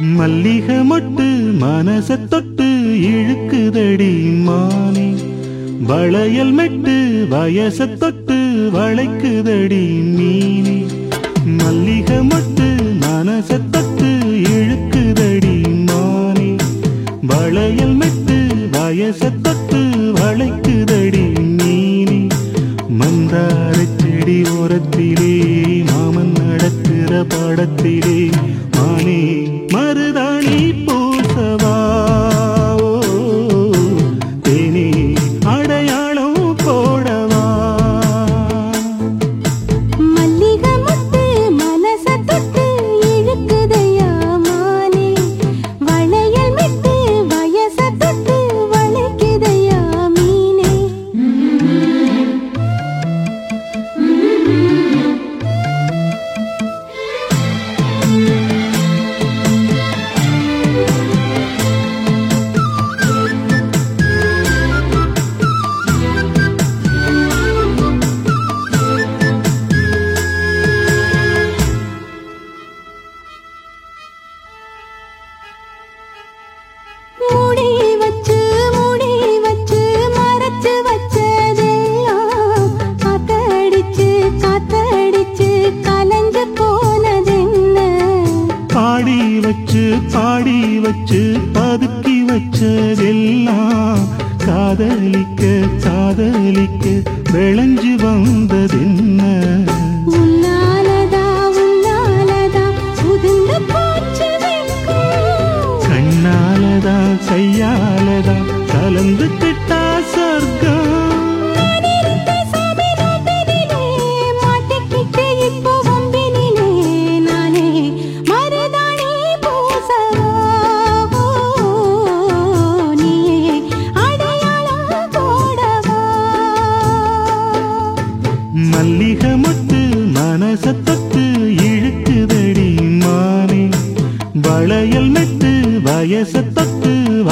மல்லிக மொட்டு மனச தொட்டு இழுக்குதடி மானே. வளையல் மெட்டு வயச தொட்டு வளைக்குதடி மீனே. மல்லிக மொட்டு மனச தொட்டு இழுக்குதடி மானே. வளையல் மெட்டு வயச தொட்டு வளைக்குதடி மீனே. மந்தார செடி ஓரத்திலே மாமன் நடக்கிற படத்திலே பாடி வச்சு பாடி வச்சு பதுக்கி வச்சதெல்லாம் காதலிக்க காதலிக்க விளைஞ்சு வந்ததென்ன. கண்ணாலதா கையாலதா கலந்து கிட்டா சொர்க்கம் மல்லிக மொட்டு மனச இழுக்குதடி மானே. வளையல் மெட்டு வயச தொட்டு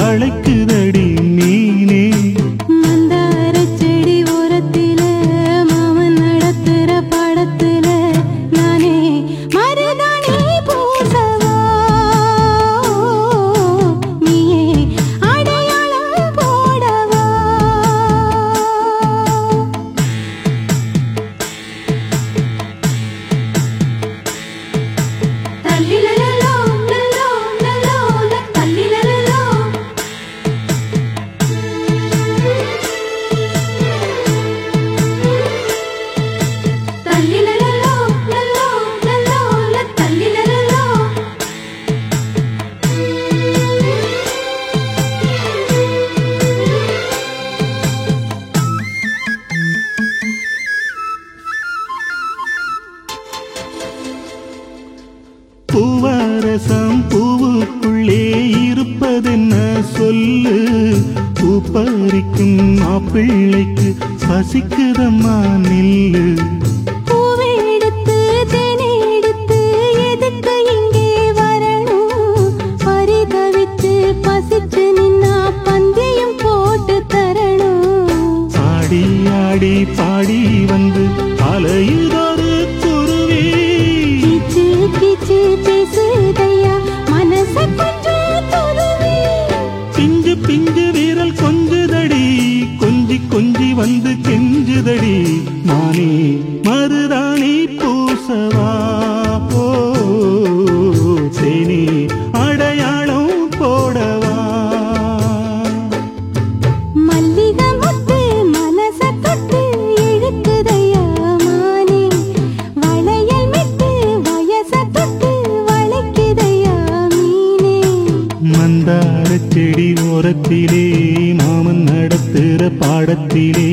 ரசம் பூவுக்குள்ளே இருப்பதென்ன சொல்லு? பூப்பறிக்கும் மாப்பிள்ளைக்கு பசிக்குதம்மா நில்லு. வந்து கெஞ்சுதடி நானே மருதாணி பூசவா? ஓ தேனி அடையாளம் போடவா? மல்லிகை முத்து மனச தொட்டு இழுக்குதையா மானே? வளையல் மிட்டு வயச தொட்டு வளைக்குதையா மீனே? மந்தார செடி ஓரத்திலே பாடத்திலே